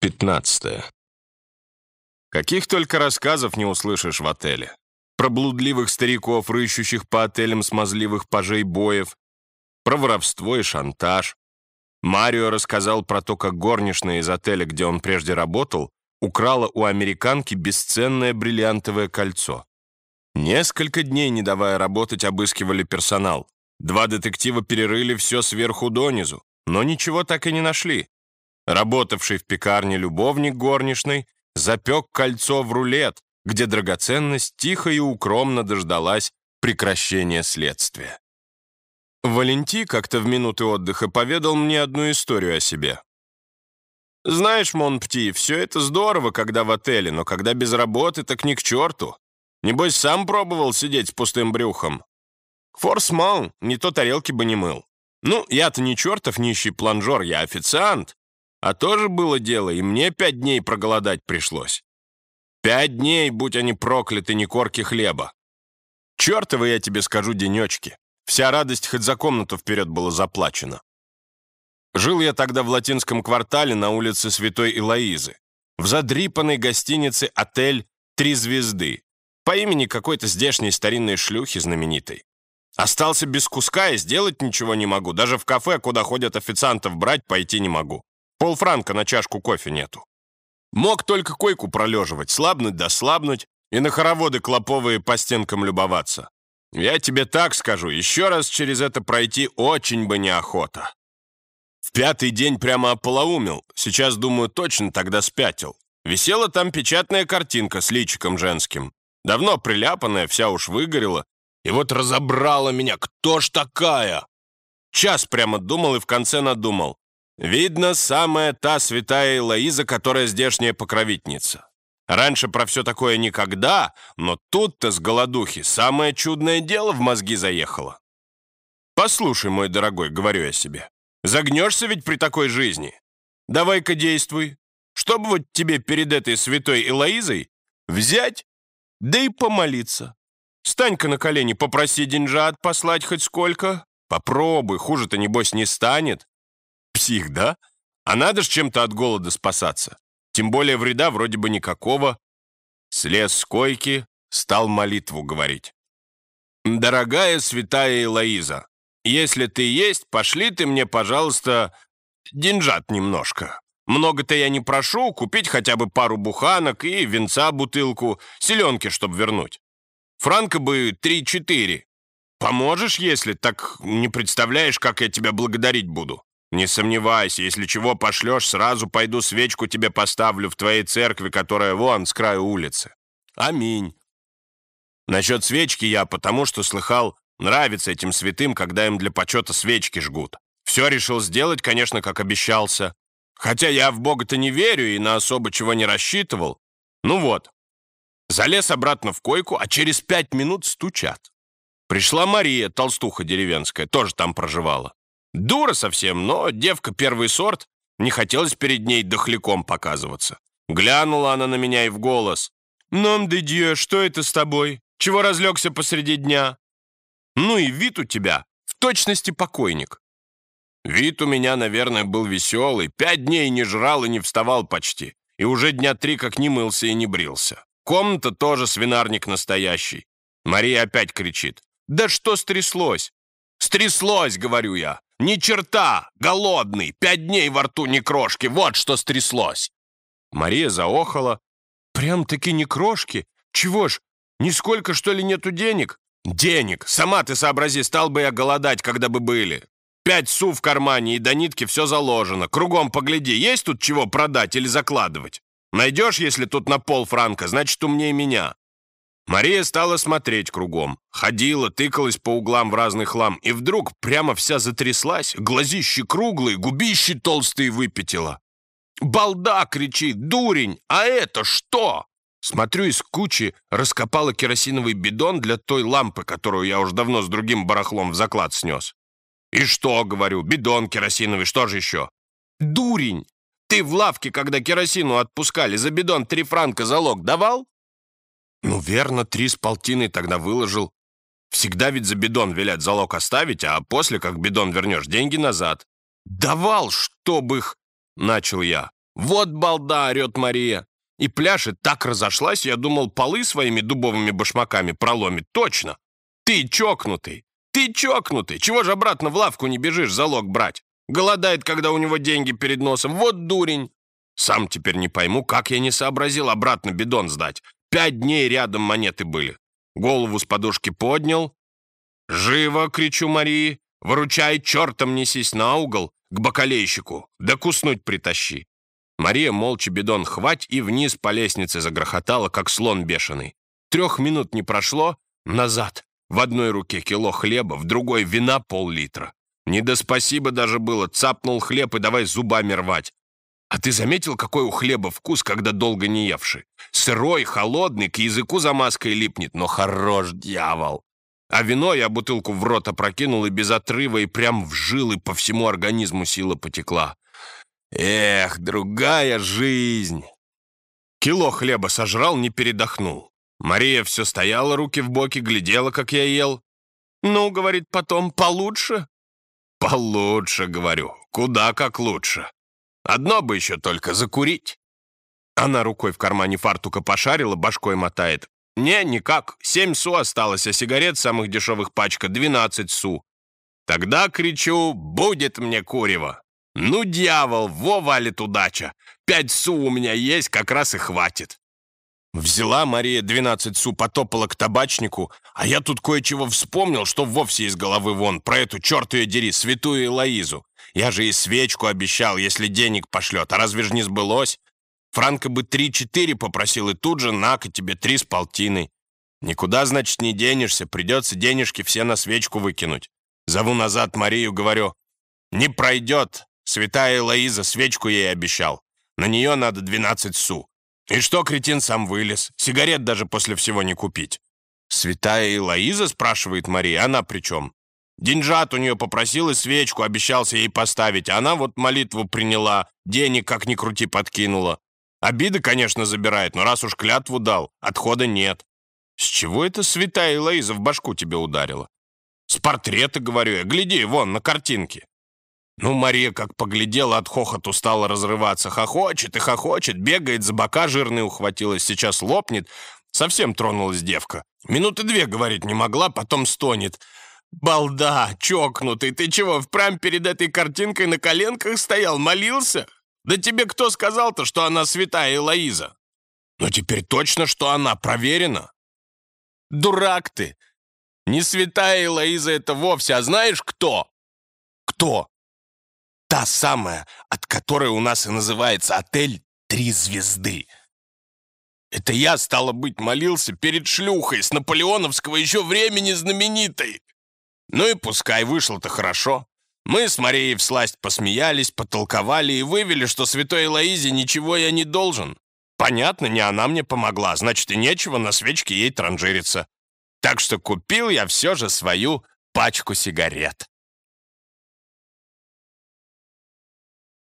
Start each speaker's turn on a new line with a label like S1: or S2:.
S1: 15. Каких только рассказов не услышишь в отеле. Про блудливых стариков, рыщущих по отелям смазливых пажей боев, про воровство и шантаж. Марио рассказал про то, как горничная из отеля, где он прежде работал, украла у американки бесценное бриллиантовое кольцо. Несколько дней, не давая работать, обыскивали персонал. Два детектива перерыли все сверху донизу, но ничего так и не нашли. Работавший в пекарне любовник горничной запек кольцо в рулет, где драгоценность тихо и укромно дождалась прекращения следствия. Валентий как-то в минуты отдыха поведал мне одну историю о себе. «Знаешь, Монпти, все это здорово, когда в отеле, но когда без работы, так ни к черту. Небось, сам пробовал сидеть с пустым брюхом. Форс-мал, не то тарелки бы не мыл. Ну, я-то не чертов нищий планжор, я официант. А тоже было дело, и мне пять дней проголодать пришлось. Пять дней, будь они прокляты, не корки хлеба. Чертовы, я тебе скажу, денечки. Вся радость хоть за комнату вперед была заплачена. Жил я тогда в латинском квартале на улице Святой Илоизы, в задрипанной гостинице «Отель Три звезды» по имени какой-то здешней старинной шлюхи знаменитой. Остался без куска и сделать ничего не могу. Даже в кафе, куда ходят официантов брать, пойти не могу. Полфранка на чашку кофе нету. Мог только койку пролеживать, слабнуть да слабнуть, и на хороводы клоповые по стенкам любоваться. Я тебе так скажу, еще раз через это пройти очень бы неохота. В пятый день прямо ополоумел, сейчас, думаю, точно тогда спятил. Висела там печатная картинка с личиком женским. Давно приляпанная, вся уж выгорела. И вот разобрала меня, кто ж такая? Час прямо думал и в конце надумал. Видно, самая та святая Элоиза, которая здешняя покровительница. Раньше про все такое никогда, но тут-то с голодухи самое чудное дело в мозги заехало. «Послушай, мой дорогой, — говорю я себе, — загнешься ведь при такой жизни? Давай-ка действуй. Чтобы вот тебе перед этой святой Элоизой взять, да и помолиться. Стань-ка на колени, попроси деньжат послать хоть сколько. Попробуй, хуже-то, небось, не станет. Псих, да? А надо ж чем-то от голода спасаться. Тем более вреда вроде бы никакого. Слез с койки, стал молитву говорить. «Дорогая святая Элоиза, если ты есть, пошли ты мне, пожалуйста, деньжат немножко. Много-то я не прошу, купить хотя бы пару буханок и венца бутылку, селенки, чтоб вернуть. Франка бы три-четыре. Поможешь, если так не представляешь, как я тебя благодарить буду?» «Не сомневайся, если чего пошлешь, сразу пойду свечку тебе поставлю в твоей церкви, которая вон с краю улицы. Аминь». Насчет свечки я потому, что слыхал, нравится этим святым, когда им для почета свечки жгут. Все решил сделать, конечно, как обещался. Хотя я в Бога-то не верю и на особо чего не рассчитывал. Ну вот. Залез обратно в койку, а через пять минут стучат. Пришла Мария, толстуха деревенская, тоже там проживала. Дура совсем, но девка первый сорт. Не хотелось перед ней дохляком показываться. Глянула она на меня и в голос. «Ном де дье, что это с тобой? Чего разлегся посреди дня?» «Ну и вид у тебя, в точности покойник». Вид у меня, наверное, был веселый. Пять дней не жрал и не вставал почти. И уже дня три как не мылся и не брился. Комната тоже свинарник настоящий. Мария опять кричит. «Да что стряслось?» «Стряслось, — говорю я. Ни черта! Голодный! Пять дней во рту ни крошки! Вот что стряслось!» Мария заохала. «Прям-таки ни крошки? Чего ж, нисколько, что ли, нету денег?» «Денег! Сама ты сообрази, стал бы я голодать, когда бы были. Пять су в кармане и до нитки все заложено. Кругом погляди, есть тут чего продать или закладывать? Найдешь, если тут на пол франка, значит, умнее меня. Мария стала смотреть кругом. Ходила, тыкалась по углам в разный хлам. И вдруг прямо вся затряслась, глазищи круглые, губищи толстые выпятила. «Балда!» — кричит, «дурень! А это что?» Смотрю, из кучи раскопала керосиновый бидон для той лампы, которую я уж давно с другим барахлом в заклад снес. «И что?» — говорю, «бидон керосиновый, что же еще?» «Дурень! Ты в лавке, когда керосину отпускали, за бидон три франка залог давал?» Ну, верно, три с полтиной тогда выложил. Всегда ведь за бидон велят залог оставить, а после, как бидон вернешь, деньги назад. Давал, чтоб их... Начал я. Вот балда, орет Мария. И пляшет так разошлась, я думал, полы своими дубовыми башмаками проломит. Точно. Ты чокнутый. Ты чокнутый. Чего же обратно в лавку не бежишь залог брать? Голодает, когда у него деньги перед носом. Вот дурень. Сам теперь не пойму, как я не сообразил обратно бидон сдать. Пять дней рядом монеты были. Голову с подушки поднял. «Живо!» — кричу Марии. «Выручай, чертом несись на угол, к бакалейщику, да куснуть притащи!» Мария молча бидон хвать и вниз по лестнице загрохотала, как слон бешеный. Трех минут не прошло, назад. В одной руке кило хлеба, в другой вина пол-литра. Не до спасибо даже было, цапнул хлеб и давай зубами рвать. А ты заметил, какой у хлеба вкус, когда долго не евший? Сырой, холодный, к языку замазкой липнет, но хорош дьявол. А вино я бутылку в рот опрокинул и без отрыва, и прям в жилы по всему организму сила потекла. Эх, другая жизнь. Кило хлеба сожрал, не передохнул. Мария все стояла, руки в боки, глядела, как я ел. «Ну, — говорит потом, — получше?» «Получше, — говорю, — куда как лучше. Одно бы еще только закурить». Она рукой в кармане фартука пошарила, башкой мотает. «Не, никак. Семь су осталось, а сигарет самых дешевых пачка — двенадцать су». Тогда кричу «Будет мне курево!» «Ну, дьявол, во валит удача! Пять су у меня есть, как раз и хватит!» Взяла Мария 12 су, потопала к табачнику, а я тут кое-чего вспомнил, что вовсе из головы вон, про эту черт ее дери, святую Элоизу. Я же и свечку обещал, если денег пошлет, а разве ж не сбылось? Франка бы три-четыре попросил, и тут же на-ка тебе три с полтиной. Никуда, значит, не денешься, придется денежки все на свечку выкинуть. Зову назад Марию, говорю, не пройдет, Святая Элоиза свечку ей обещал. На нее надо 12 су. И что кретин сам вылез? Сигарет даже после всего не купить. «Святая Элоиза?» — спрашивает Мария. «Она при чем?» Деньжат у нее попросил и свечку, обещался ей поставить. А она вот молитву приняла, денег, как ни крути, подкинула. Обиды, конечно, забирает, но раз уж клятву дал, отхода нет. С чего это святая Элоиза в башку тебе ударила? С портрета, говорю я, гляди, вон, на картинке. Ну, Мария как поглядела, от хохоту стала разрываться. Хохочет и хохочет, бегает, за бока жирные ухватилась, сейчас лопнет. Совсем тронулась девка. Минуты две, говорить не могла, потом стонет. «Балда, чокнутый, ты чего, впрямь перед этой картинкой на коленках стоял, молился? Да тебе кто сказал-то, что она святая Элоиза?» «Ну теперь точно, что она, проверена». «Дурак ты! Не святая Элоиза это вовсе, а знаешь кто?» «Кто?» Та самая, от которой у нас и называется отель «Три звезды». Это я, стало быть, молился перед шлюхой с наполеоновского еще времени знаменитой. Ну и пускай вышло-то хорошо. Мы с Марией всласть посмеялись, потолковали и вывели, что святой Элоизе ничего я не должен. Понятно, не она мне помогла, значит, и нечего на свечке ей транжириться. Так что купил я все же свою пачку сигарет.